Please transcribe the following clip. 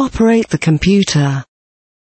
Operate the computer.